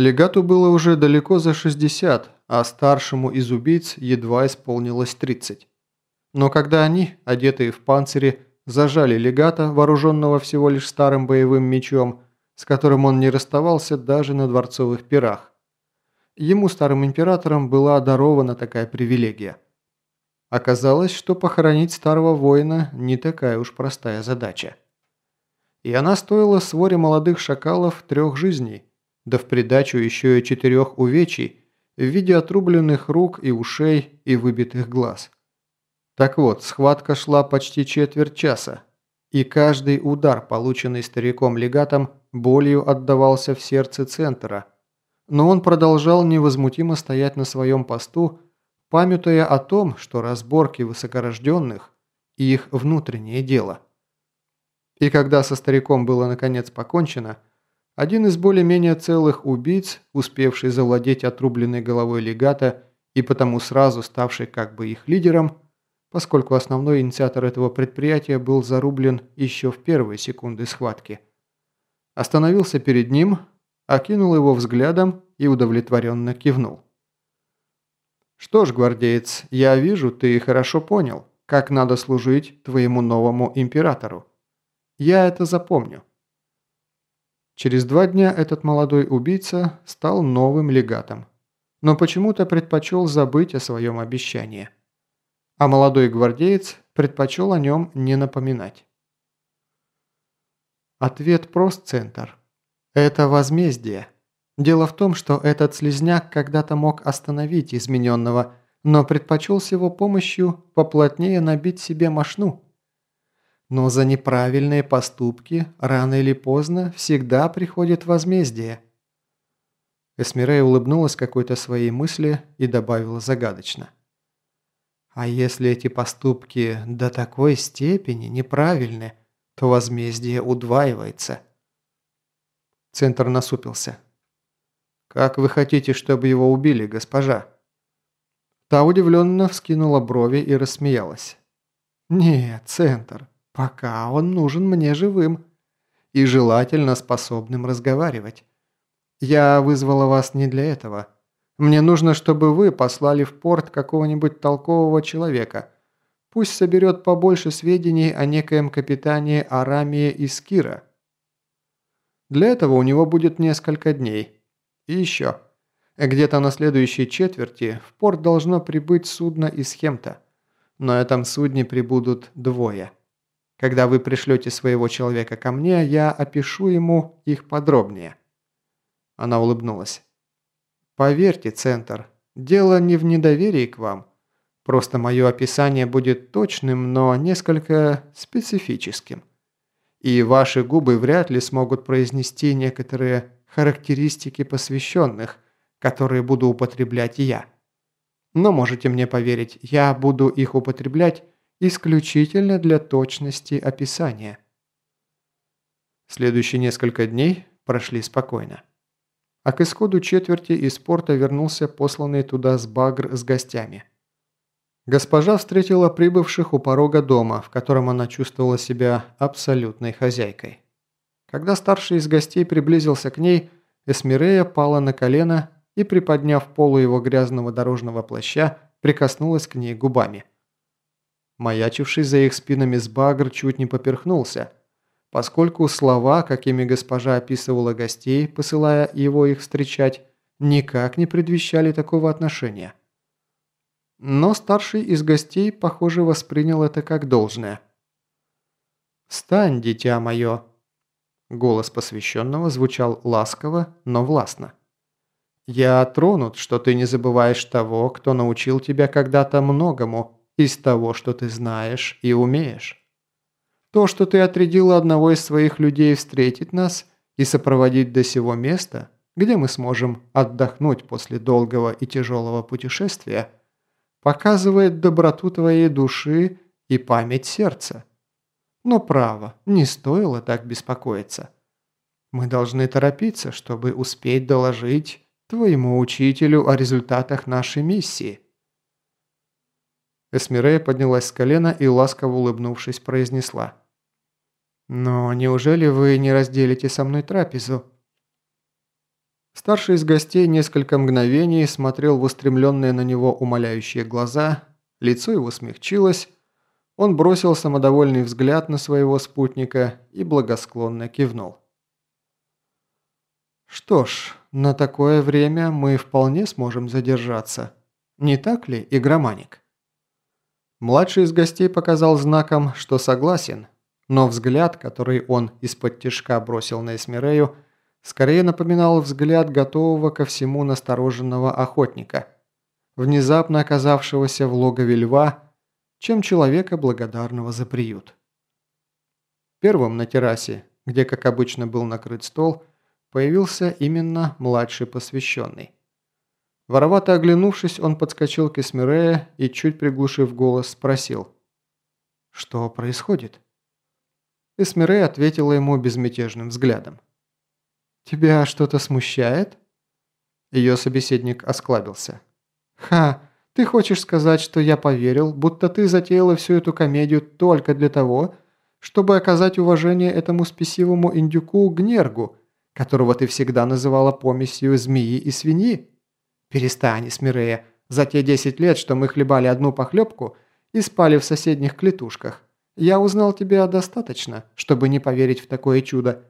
Легату было уже далеко за 60, а старшему из убийц едва исполнилось 30. Но когда они, одетые в панцири, зажали легата, вооруженного всего лишь старым боевым мечом, с которым он не расставался даже на дворцовых пирах, ему, старым императором, была дарована такая привилегия. Оказалось, что похоронить старого воина не такая уж простая задача. И она стоила своре молодых шакалов трех жизней, да в придачу еще и четырех увечий в виде отрубленных рук и ушей и выбитых глаз. Так вот, схватка шла почти четверть часа, и каждый удар, полученный стариком-легатом, болью отдавался в сердце центра. Но он продолжал невозмутимо стоять на своем посту, памятуя о том, что разборки высокорожденных – их внутреннее дело. И когда со стариком было наконец покончено, один из более-менее целых убийц, успевший завладеть отрубленной головой легата и потому сразу ставший как бы их лидером, поскольку основной инициатор этого предприятия был зарублен еще в первые секунды схватки, остановился перед ним, окинул его взглядом и удовлетворенно кивнул. «Что ж, гвардеец, я вижу, ты хорошо понял, как надо служить твоему новому императору. Я это запомню». Через два дня этот молодой убийца стал новым легатом, но почему-то предпочел забыть о своем обещании. А молодой гвардеец предпочел о нем не напоминать. Ответ прост, Центр. Это возмездие. Дело в том, что этот слезняк когда-то мог остановить измененного, но предпочел с его помощью поплотнее набить себе мошну. Но за неправильные поступки рано или поздно всегда приходит возмездие. Эсмирей улыбнулась какой-то своей мысли и добавила загадочно. А если эти поступки до такой степени неправильны, то возмездие удваивается. Центр насупился. «Как вы хотите, чтобы его убили, госпожа?» Та удивленно вскинула брови и рассмеялась. «Нет, Центр, пока он нужен мне живым. И желательно способным разговаривать. Я вызвала вас не для этого. Мне нужно, чтобы вы послали в порт какого-нибудь толкового человека. Пусть соберет побольше сведений о некоем капитане Арамии Искира. Для этого у него будет несколько дней». И еще. Где-то на следующей четверти в порт должно прибыть судно из Хемта. На этом судне прибудут двое. Когда вы пришлете своего человека ко мне, я опишу ему их подробнее». Она улыбнулась. «Поверьте, Центр, дело не в недоверии к вам. Просто мое описание будет точным, но несколько специфическим. И ваши губы вряд ли смогут произнести некоторые характеристики посвященных, которые буду употреблять я. Но можете мне поверить, я буду их употреблять исключительно для точности описания. Следующие несколько дней прошли спокойно. А к исходу четверти из порта вернулся посланный туда с Багр с гостями. Госпожа встретила прибывших у порога дома, в котором она чувствовала себя абсолютной хозяйкой. Когда старший из гостей приблизился к ней, Эсмирея пала на колено и, приподняв полу его грязного дорожного плаща, прикоснулась к ней губами. Маячивший за их спинами сбагр чуть не поперхнулся, поскольку слова, какими госпожа описывала гостей, посылая его их встречать, никак не предвещали такого отношения. Но старший из гостей, похоже, воспринял это как должное. «Встань, дитя мое!» Голос посвященного звучал ласково, но властно. «Я тронут, что ты не забываешь того, кто научил тебя когда-то многому из того, что ты знаешь и умеешь. То, что ты отрядила одного из своих людей встретить нас и сопроводить до сего места, где мы сможем отдохнуть после долгого и тяжелого путешествия, показывает доброту твоей души и память сердца. Но право, не стоило так беспокоиться. Мы должны торопиться, чтобы успеть доложить твоему учителю о результатах нашей миссии». Эсмирея поднялась с колена и, ласково улыбнувшись, произнесла. – «Но неужели вы не разделите со мной трапезу?» Старший из гостей несколько мгновений смотрел в устремленные на него умоляющие глаза, лицо его смягчилось, он бросил самодовольный взгляд на своего спутника и благосклонно кивнул. «Что ж, на такое время мы вполне сможем задержаться. Не так ли, игроманик?» Младший из гостей показал знаком, что согласен, но взгляд, который он из-под тишка бросил на Эсмирею, скорее напоминал взгляд готового ко всему настороженного охотника, внезапно оказавшегося в логове льва, чем человека, благодарного за приют. Первым на террасе, где, как обычно, был накрыт стол, появился именно младший посвященный. Воровато оглянувшись, он подскочил к Эсмирея и, чуть приглушив голос, спросил. «Что происходит?» Эсмирей ответила ему безмятежным взглядом. «Тебя что-то смущает?» Ее собеседник осклабился. «Ха, ты хочешь сказать, что я поверил, будто ты затеяла всю эту комедию только для того, чтобы оказать уважение этому спесивому индюку Гнергу, которого ты всегда называла помесью змеи и свиньи? Перестань, Смирея, за те 10 лет, что мы хлебали одну похлебку и спали в соседних клетушках. Я узнал тебя достаточно, чтобы не поверить в такое чудо.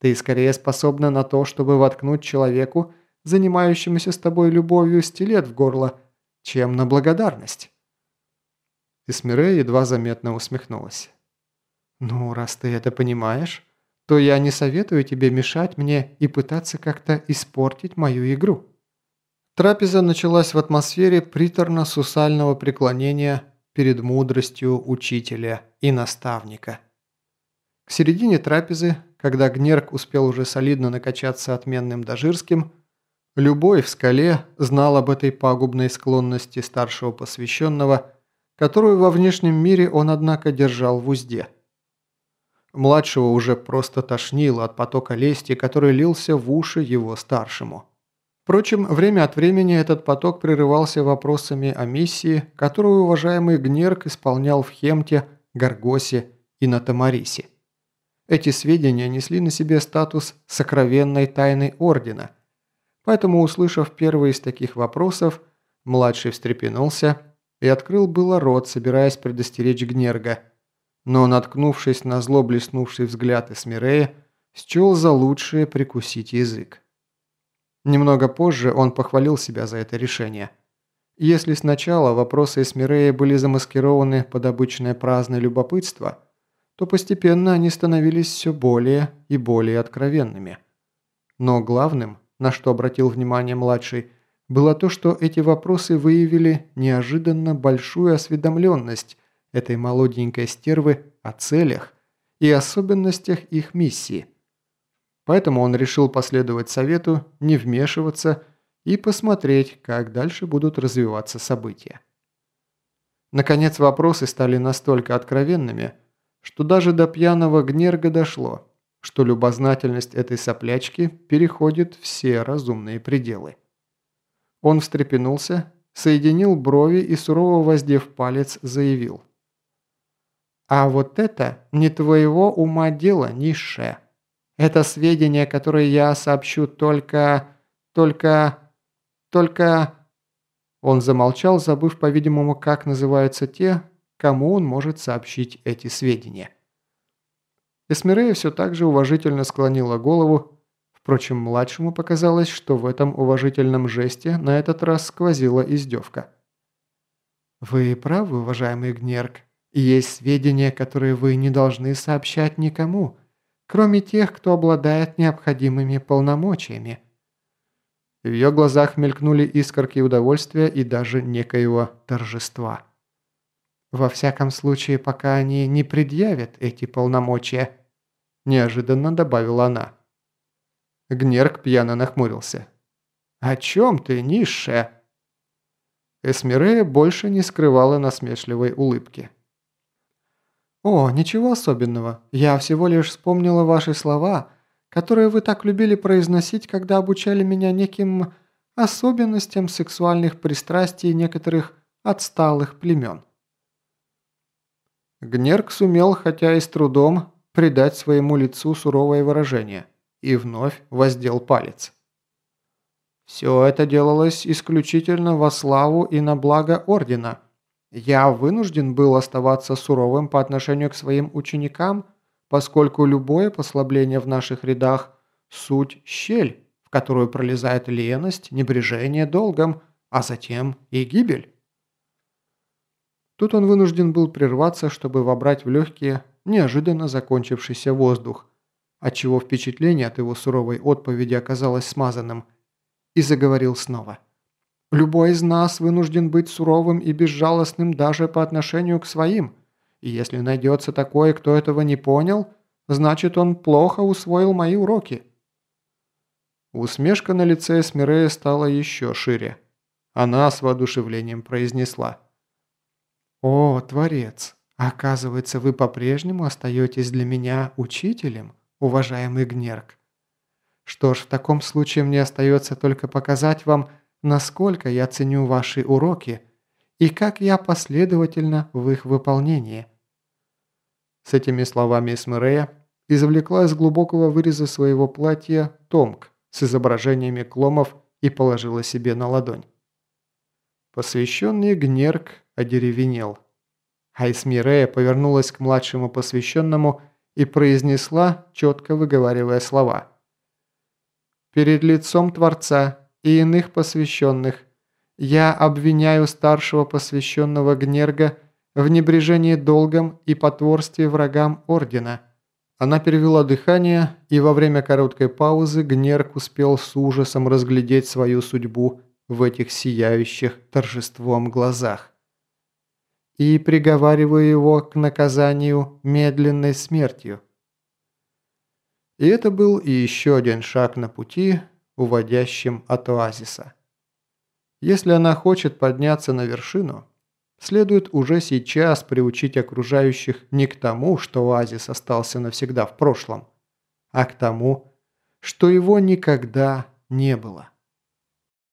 Ты скорее способна на то, чтобы воткнуть человеку, занимающемуся с тобой любовью, стилет в горло, чем на благодарность». Эсмире едва заметно усмехнулась. «Ну, раз ты это понимаешь, то я не советую тебе мешать мне и пытаться как-то испортить мою игру». Трапеза началась в атмосфере приторно-сусального преклонения перед мудростью учителя и наставника. К середине трапезы, когда Гнерк успел уже солидно накачаться отменным дожирским, любой в скале знал об этой пагубной склонности старшего посвященного, которую во внешнем мире он, однако, держал в узде. Младшего уже просто тошнило от потока лести, который лился в уши его старшему. Впрочем, время от времени этот поток прерывался вопросами о миссии, которую уважаемый Гнерк исполнял в Хемте, Гаргосе и на Тамарисе. Эти сведения несли на себе статус сокровенной тайны Ордена, поэтому, услышав первый из таких вопросов, младший встрепенулся и открыл было рот, собираясь предостеречь Гнерга, но, наткнувшись на зло блеснувший взгляд Эсмирея, счел за лучшее прикусить язык. Немного позже он похвалил себя за это решение. Если сначала вопросы Эсмирея были замаскированы под обычное праздное любопытство, то постепенно они становились все более и более откровенными. Но главным, на что обратил внимание младший, было то, что эти вопросы выявили неожиданно большую осведомленность этой молоденькой стервы о целях и особенностях их миссии – Поэтому он решил последовать совету, не вмешиваться и посмотреть, как дальше будут развиваться события. Наконец вопросы стали настолько откровенными, что даже до пьяного Гнерга дошло, что любознательность этой соплячки переходит все разумные пределы. Он встрепенулся, соединил брови и сурово воздев палец заявил. «А вот это не твоего ума дело, низшее». Это сведения, которые я сообщу только... только... только...» Он замолчал, забыв, по-видимому, как называются те, кому он может сообщить эти сведения. Эсмирея все так же уважительно склонила голову, впрочем, младшему показалось, что в этом уважительном жесте на этот раз сквозила издевка. «Вы правы, уважаемый Гнерк, есть сведения, которые вы не должны сообщать никому», кроме тех, кто обладает необходимыми полномочиями». В ее глазах мелькнули искорки удовольствия и даже некоего торжества. «Во всяком случае, пока они не предъявят эти полномочия», – неожиданно добавила она. Гнерк пьяно нахмурился. «О чем ты, низшая?» Эсмирея больше не скрывала насмешливой улыбки. «О, ничего особенного. Я всего лишь вспомнила ваши слова, которые вы так любили произносить, когда обучали меня неким особенностям сексуальных пристрастий некоторых отсталых племен». Гнерк сумел, хотя и с трудом, придать своему лицу суровое выражение и вновь воздел палец. Все это делалось исключительно во славу и на благо Ордена. Я вынужден был оставаться суровым по отношению к своим ученикам, поскольку любое послабление в наших рядах – суть щель, в которую пролезает леность, небрежение долгом, а затем и гибель. Тут он вынужден был прерваться, чтобы вобрать в легкие неожиданно закончившийся воздух, отчего впечатление от его суровой отповеди оказалось смазанным, и заговорил снова. «Любой из нас вынужден быть суровым и безжалостным даже по отношению к своим, и если найдется такой, кто этого не понял, значит он плохо усвоил мои уроки». Усмешка на лице Эсмирея стала еще шире. Она с воодушевлением произнесла – «О, Творец, оказывается, вы по-прежнему остаетесь для меня учителем, уважаемый Гнерк. Что ж, в таком случае мне остается только показать вам, насколько я ценю ваши уроки и как я последовательно в их выполнении». С этими словами Эсмерея извлекла из глубокого выреза своего платья томк с изображениями кломов и положила себе на ладонь. Посвященный Гнерк одеревенел. Айсмирея повернулась к младшему посвященному и произнесла, четко выговаривая слова. «Перед лицом Творца и иных посвященных я обвиняю старшего посвященного Гнерга в небрежении долгом и потворстве врагам Ордена». Она перевела дыхание, и во время короткой паузы Гнерг успел с ужасом разглядеть свою судьбу в этих сияющих торжеством глазах. И приговариваю его к наказанию медленной смертью. И это был и еще один шаг на пути, уводящим от оазиса. Если она хочет подняться на вершину, следует уже сейчас приучить окружающих не к тому, что оазис остался навсегда в прошлом, а к тому, что его никогда не было.